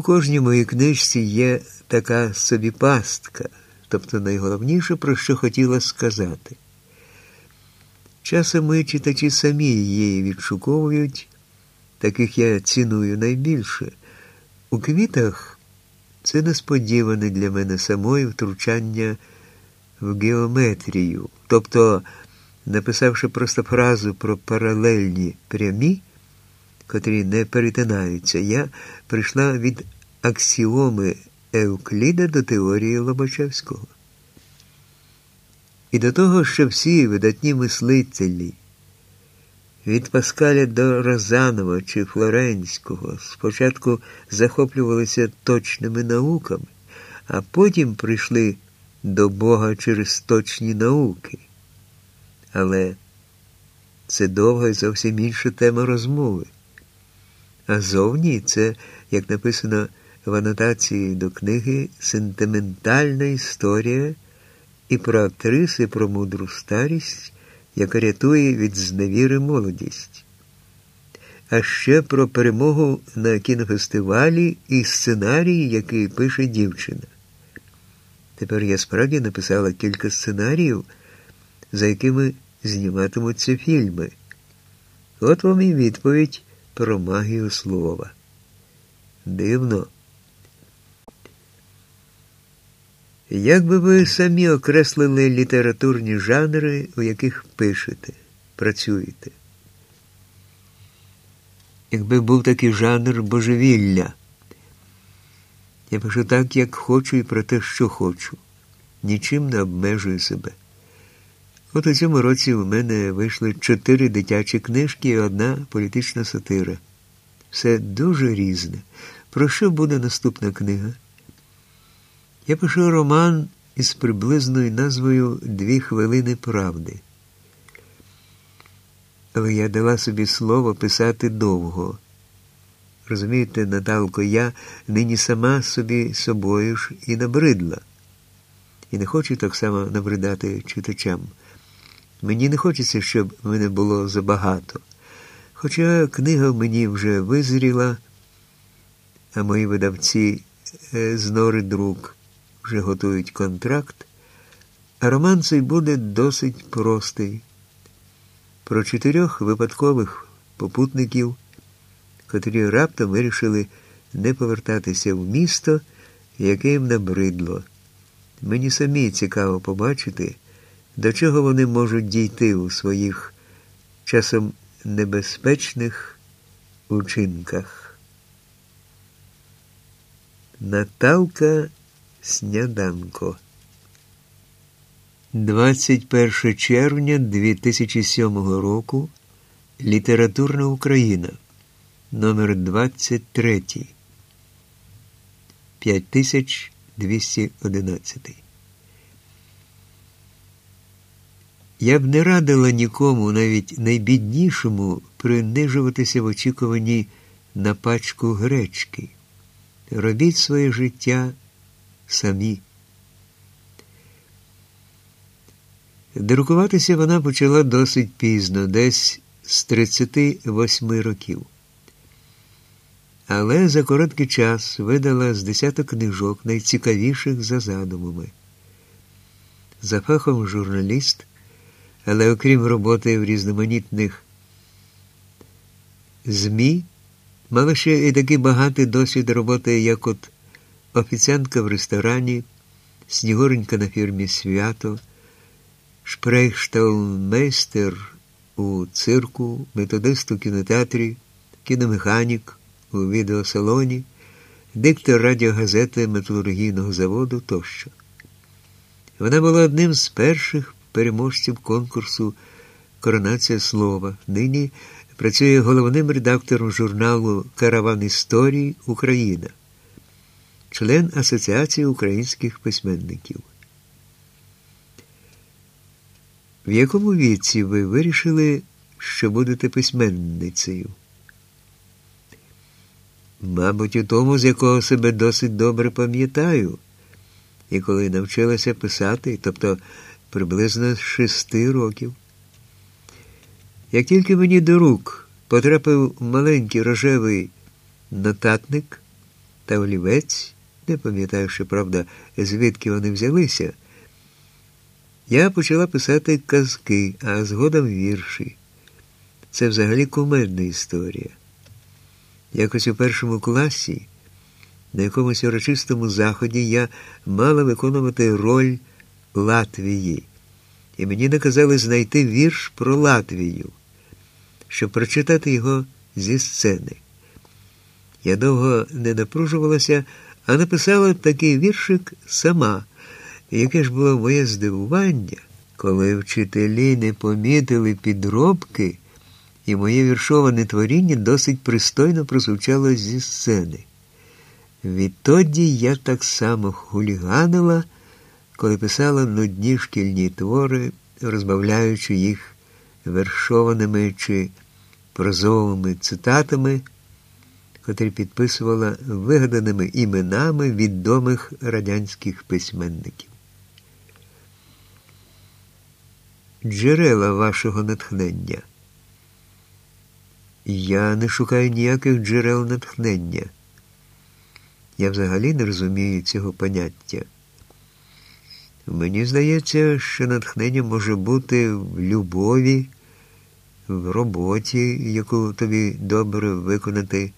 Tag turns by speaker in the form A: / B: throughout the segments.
A: У кожній моїй книжці є така собі пастка, тобто найголовніше, про що хотіла сказати. Часом ми читачі самі її відшуковують, таких я ціную найбільше. У квітах це несподіване для мене самої втручання в геометрію. Тобто, написавши просто фразу про паралельні прямі, котрі не перетинаються, я прийшла від аксіоми Евкліда до теорії Лобачевського. І до того, що всі видатні мислителі від Паскаля до Розанова чи Флоренського спочатку захоплювалися точними науками, а потім прийшли до Бога через точні науки. Але це довга і зовсім інша тема розмови. А зовні це, як написано в анотації до книги, сентиментальна історія і про актриси, про мудру старість, яка рятує від зневіри молодість. А ще про перемогу на кінофестивалі і сценарій, який пише дівчина. Тепер я справді написала кілька сценаріїв, за якими зніматимуться фільми. От вам і відповідь про магію слова. Дивно. Як би ви самі окреслили літературні жанри, у яких пишете, працюєте? Якби був такий жанр божевілля, я пишу так, як хочу, і про те, що хочу. Нічим не обмежую себе. От у цьому році у мене вийшли чотири дитячі книжки і одна політична сатира. Все дуже різне. Про що буде наступна книга? Я пишу роман із приблизною назвою Дві хвилини правди. Але я дала собі слово писати довго. Розумієте, Наталко, я нині сама собі собою ж і набридла. І не хочу так само набридати читачам. Мені не хочеться, щоб мене було забагато. Хоча книга в мені вже визріла, а мої видавці е, з нори друк вже готують контракт, а роман цей буде досить простий. Про чотирьох випадкових попутників, котрі раптом вирішили не повертатися в місто, яке їм набридло. Мені самі цікаво побачити, до чого вони можуть дійти у своїх часом небезпечних учинках. Наталка Сняданко 21 червня 2007 року. Літературна Україна. Номер 23 5211 Я б не радила нікому, навіть найбіднішому, принижуватися в очікуванні на пачку гречки. Робіть своє життя самі. Друкуватися вона почала досить пізно, десь з 38 років. Але за короткий час видала з десяток книжок, найцікавіших за задумами. За фахом журналіст, але окрім роботи в різноманітних ЗМІ, мала ще і такий багатий досвід роботи, як от офіціантка в ресторані, снігуренька на фірмі Свято, шпрейхшталмейстер у цирку, методист у кінотеатрі, кіномеханік у відеосалоні, диктор радіогазети металургійного заводу тощо. Вона була одним з перших переможців конкурсу Коронація слова. Нині працює головним редактором журналу Караван історії Україна член Асоціації українських письменників. В якому віці ви вирішили, що будете письменницею? Мабуть, у тому, з якого себе досить добре пам'ятаю, і коли навчилася писати, тобто приблизно шести років. Як тільки мені до рук потрапив маленький рожевий нотатник, та олівець, не пам'ятаю, що правда, звідки вони взялися, я почала писати казки, а згодом вірші. Це взагалі кумедна історія. Якось у першому класі, на якомусь урочистому заході, я мала виконувати роль Латвії, і мені наказали знайти вірш про Латвію, щоб прочитати його зі сцени. Я довго не напружувалася, а написала такий віршик сама. яке ж було моє здивування, коли вчителі не помітили підробки, і моє віршоване творіння досить пристойно прозвучало зі сцени. Відтоді я так само хуліганила, коли писала нудні шкільні твори, розбавляючи їх вершованими чи прозовими цитатами котрі підписувала вигаданими іменами відомих радянських письменників. Джерела вашого натхнення. Я не шукаю ніяких джерел натхнення. Я взагалі не розумію цього поняття. Мені здається, що натхнення може бути в любові, в роботі, яку тобі добре виконати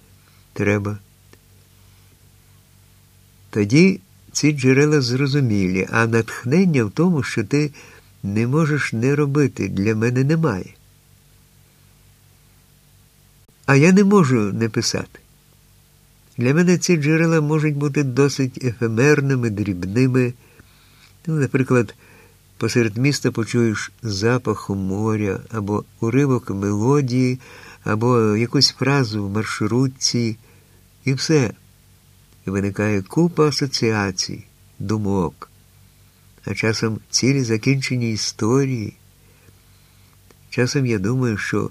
A: треба. Тоді ці джерела зрозумілі, а натхнення в тому, що ти не можеш не робити, для мене немає. А я не можу не писати. Для мене ці джерела можуть бути досить ефемерними, дрібними. Ну, Наприклад, посеред міста почуєш запаху моря або уривок мелодії або якусь фразу в маршрутці, і все. І виникає купа асоціацій, думок, а часом цілі закінчені історії. Часом я думаю, що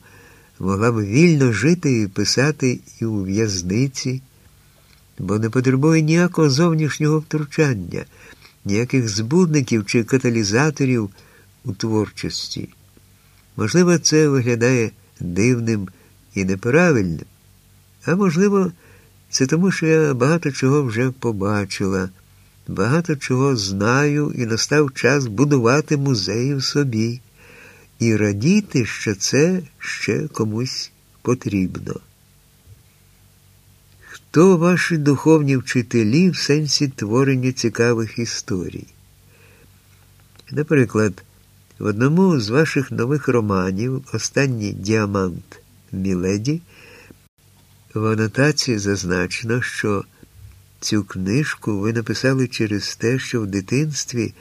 A: могла б вільно жити і писати і у в'язниці, бо не потребує ніякого зовнішнього втручання, ніяких збудників чи каталізаторів у творчості. Можливо, це виглядає дивним і неправильним. А можливо, це тому, що я багато чого вже побачила, багато чого знаю і настав час будувати музеї в собі і радіти, що це ще комусь потрібно. Хто ваші духовні вчителі в сенсі творення цікавих історій? Наприклад, в одному з ваших нових романів Останній діамант Міледі, в анотації зазначено, що цю книжку ви написали через те, що в дитинстві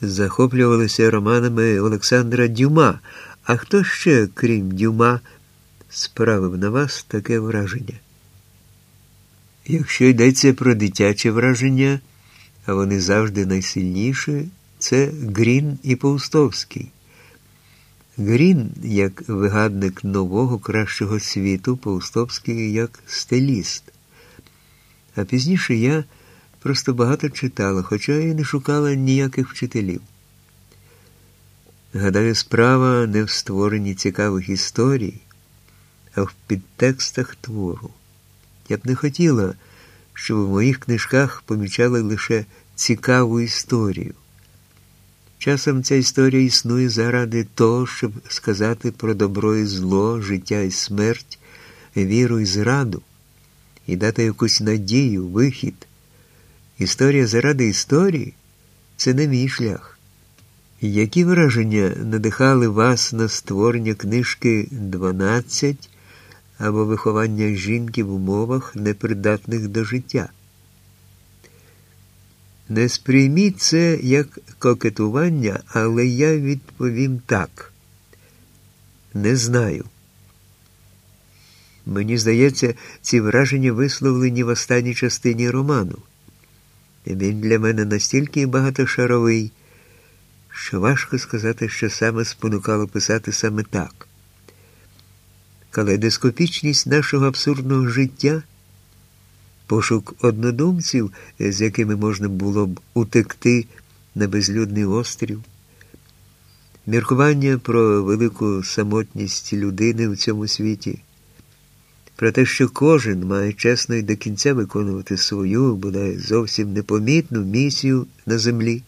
A: захоплювалися романами Олександра Дюма. А хто ще, крім Дюма, справив на вас таке враження? Якщо йдеться про дитяче враження, а вони завжди найсильніші, це Грін і Паустовський. Грін, як вигадник нового кращого світу, Паустовський як стиліст. А пізніше я просто багато читала, хоча і не шукала ніяких вчителів. Гадаю, справа не в створенні цікавих історій, а в підтекстах твору. Я б не хотіла, щоб в моїх книжках помічали лише цікаву історію. Часом ця історія існує заради того, щоб сказати про добро і зло, життя і смерть, віру і зраду, і дати якусь надію, вихід. Історія заради історії це не мій шлях. Які враження надихали вас на створення книжки «12» або виховання жінки в умовах, непридатних до життя? Не сприйміть це як кокетування, але я відповім так. Не знаю. Мені здається, ці враження висловлені в останній частині роману. Він для мене настільки багатошаровий, що важко сказати, що саме спонукало писати саме так. Калейдоскопічність нашого абсурдного життя пошук однодумців, з якими можна було б утекти на безлюдний острів, міркування про велику самотність людини в цьому світі, про те, що кожен має чесно і до кінця виконувати свою, бодай зовсім непомітну місію на землі.